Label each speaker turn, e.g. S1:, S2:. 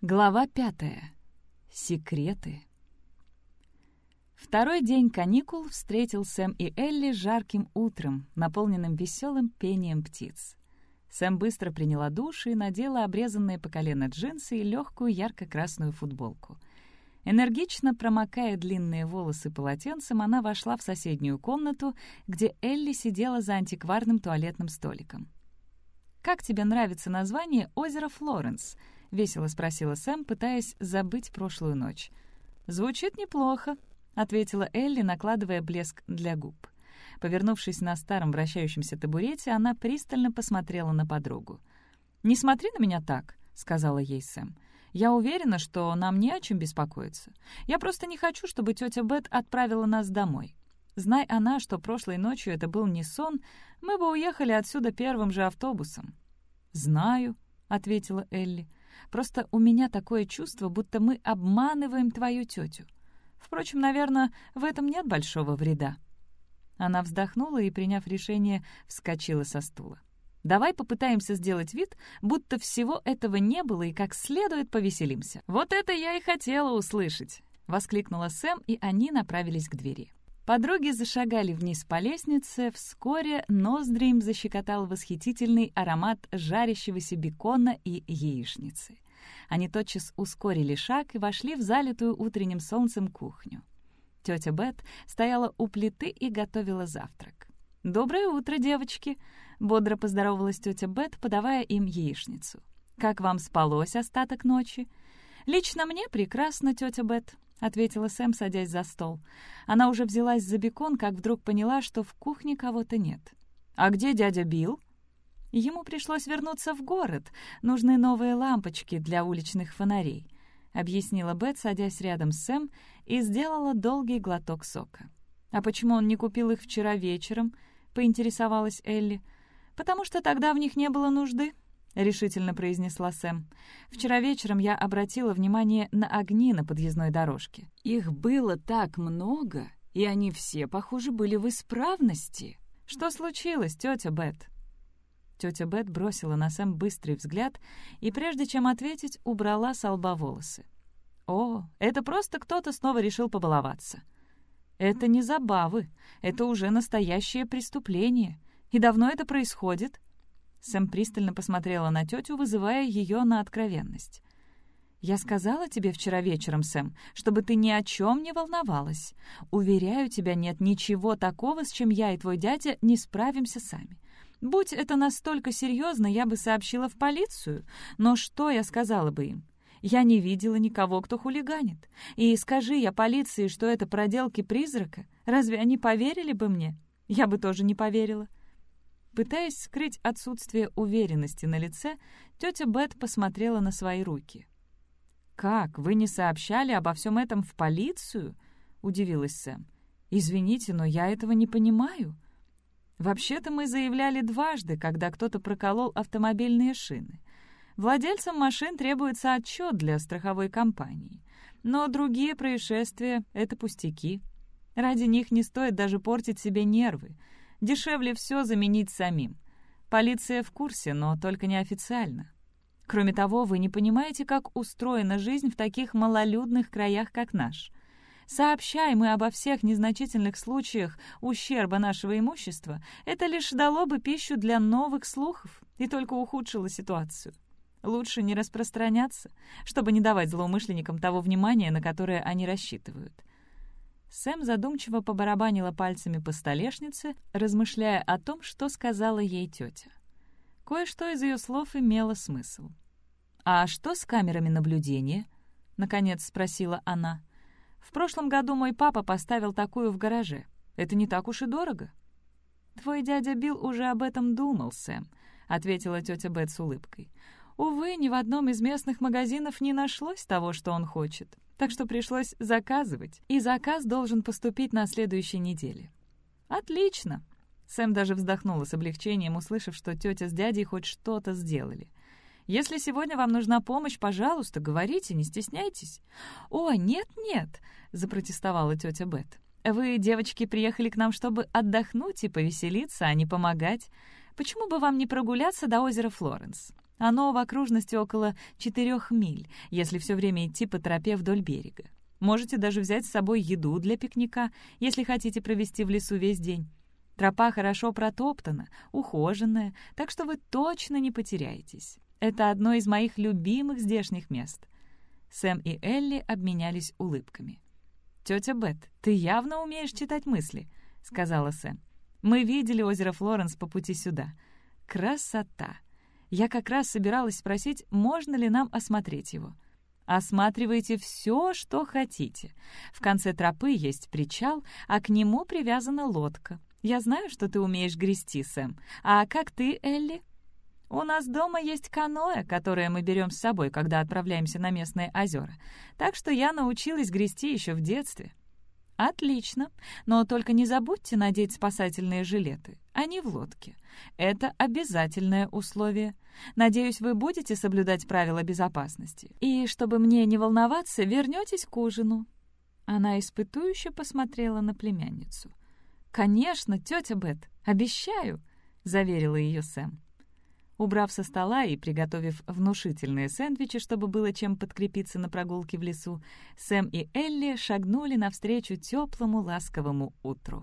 S1: Глава пятая. Секреты. Второй день каникул встретил Сэм и Элли жарким утром, наполненным веселым пением птиц. Сэм быстро приняла душ и надела обрезанные по колено джинсы и легкую ярко-красную футболку. Энергично промокая длинные волосы полотенцем, она вошла в соседнюю комнату, где Элли сидела за антикварным туалетным столиком. «Как тебе нравится название озера Флоренс?» — весело спросила Сэм, пытаясь забыть прошлую ночь. «Звучит неплохо», — ответила Элли, накладывая блеск для губ. Повернувшись на старом вращающемся табурете, она пристально посмотрела на подругу. «Не смотри на меня так», — сказала ей Сэм. «Я уверена, что нам не о чем беспокоиться. Я просто не хочу, чтобы тетя Бет отправила нас домой. Знай она, что прошлой ночью это был не сон, мы бы уехали отсюда первым же автобусом». «Знаю», — ответила Элли. Просто у меня такое чувство, будто мы обманываем твою тетю. Впрочем, наверное, в этом нет большого вреда». Она вздохнула и, приняв решение, вскочила со стула. «Давай попытаемся сделать вид, будто всего этого не было и как следует повеселимся». «Вот это я и хотела услышать!» — воскликнула Сэм, и они направились к двери. Подруги зашагали вниз по лестнице, вскоре ноздри им защекотал восхитительный аромат жарящегося бекона и яичницы. Они тотчас ускорили шаг и вошли в залитую утренним солнцем кухню. Тетя Бет стояла у плиты и готовила завтрак. «Доброе утро, девочки!» — бодро поздоровалась тетя Бет, подавая им яичницу. «Как вам спалось остаток ночи?» «Лично мне прекрасно, тетя Бет», — ответила Сэм, садясь за стол. Она уже взялась за бекон, как вдруг поняла, что в кухне кого-то нет. «А где дядя Билл?» Ему пришлось вернуться в город. Нужны новые лампочки для уличных фонарей, — объяснила Бет, садясь рядом с Сэм, и сделала долгий глоток сока. «А почему он не купил их вчера вечером?» — поинтересовалась Элли. «Потому что тогда в них не было нужды», — решительно произнесла Сэм. «Вчера вечером я обратила внимание на огни на подъездной дорожке. Их было так много, и они все, похоже, были в исправности. Что случилось, тетя Бет?» Тетя Бет бросила на Сэм быстрый взгляд и, прежде чем ответить, убрала с лба волосы. «О, это просто кто-то снова решил побаловаться». «Это не забавы, это уже настоящее преступление. И давно это происходит?» Сэм пристально посмотрела на тетю, вызывая ее на откровенность. «Я сказала тебе вчера вечером, Сэм, чтобы ты ни о чем не волновалась. Уверяю тебя, нет ничего такого, с чем я и твой дядя не справимся сами. Будь это настолько серьезно, я бы сообщила в полицию. Но что я сказала бы им? Я не видела никого, кто хулиганит. И скажи я полиции, что это проделки призрака, разве они поверили бы мне? Я бы тоже не поверила. Пытаясь скрыть отсутствие уверенности на лице, тетя Бет посмотрела на свои руки. «Как, вы не сообщали обо всем этом в полицию?» — удивилась Сэм. «Извините, но я этого не понимаю. Вообще-то мы заявляли дважды, когда кто-то проколол автомобильные шины. Владельцам машин требуется отчет для страховой компании. Но другие происшествия — это пустяки. Ради них не стоит даже портить себе нервы — Дешевле все заменить самим. Полиция в курсе, но только неофициально. Кроме того, вы не понимаете, как устроена жизнь в таких малолюдных краях, как наш. Сообщай мы обо всех незначительных случаях ущерба нашего имущества, это лишь дало бы пищу для новых слухов и только ухудшило ситуацию. Лучше не распространяться, чтобы не давать злоумышленникам того внимания, на которое они рассчитывают. Сэм задумчиво побарабанила пальцами по столешнице, размышляя о том, что сказала ей тетя. Кое-что из ее слов имело смысл. «А что с камерами наблюдения?» — наконец спросила она. «В прошлом году мой папа поставил такую в гараже. Это не так уж и дорого». «Твой дядя Билл уже об этом думал, Сэм», — ответила тетя Бет с улыбкой. «Увы, ни в одном из местных магазинов не нашлось того, что он хочет так что пришлось заказывать, и заказ должен поступить на следующей неделе. «Отлично!» Сэм даже вздохнула с облегчением, услышав, что тетя с дядей хоть что-то сделали. «Если сегодня вам нужна помощь, пожалуйста, говорите, не стесняйтесь». «О, нет-нет!» — запротестовала тетя Бет. «Вы, девочки, приехали к нам, чтобы отдохнуть и повеселиться, а не помогать. Почему бы вам не прогуляться до озера Флоренс? Оно в окружности около четырех миль, если все время идти по тропе вдоль берега. Можете даже взять с собой еду для пикника, если хотите провести в лесу весь день. Тропа хорошо протоптана, ухоженная, так что вы точно не потеряетесь. Это одно из моих любимых здешних мест. Сэм и Элли обменялись улыбками. «Тетя Бет, ты явно умеешь читать мысли», — сказала Сэм. «Мы видели озеро Флоренс по пути сюда. Красота! Я как раз собиралась спросить, можно ли нам осмотреть его. Осматривайте все, что хотите. В конце тропы есть причал, а к нему привязана лодка. Я знаю, что ты умеешь грести, Сэм. А как ты, Элли?» У нас дома есть каноэ, которое мы берем с собой, когда отправляемся на местные озера. Так что я научилась грести еще в детстве. Отлично, но только не забудьте надеть спасательные жилеты. Они в лодке. Это обязательное условие. Надеюсь, вы будете соблюдать правила безопасности. И, чтобы мне не волноваться, вернетесь к ужину». Она испытующе посмотрела на племянницу. «Конечно, тетя Бет, обещаю», — заверила ее Сэм. Убрав со стола и приготовив внушительные сэндвичи, чтобы было чем подкрепиться на прогулке в лесу, Сэм и Элли шагнули навстречу теплому ласковому утру.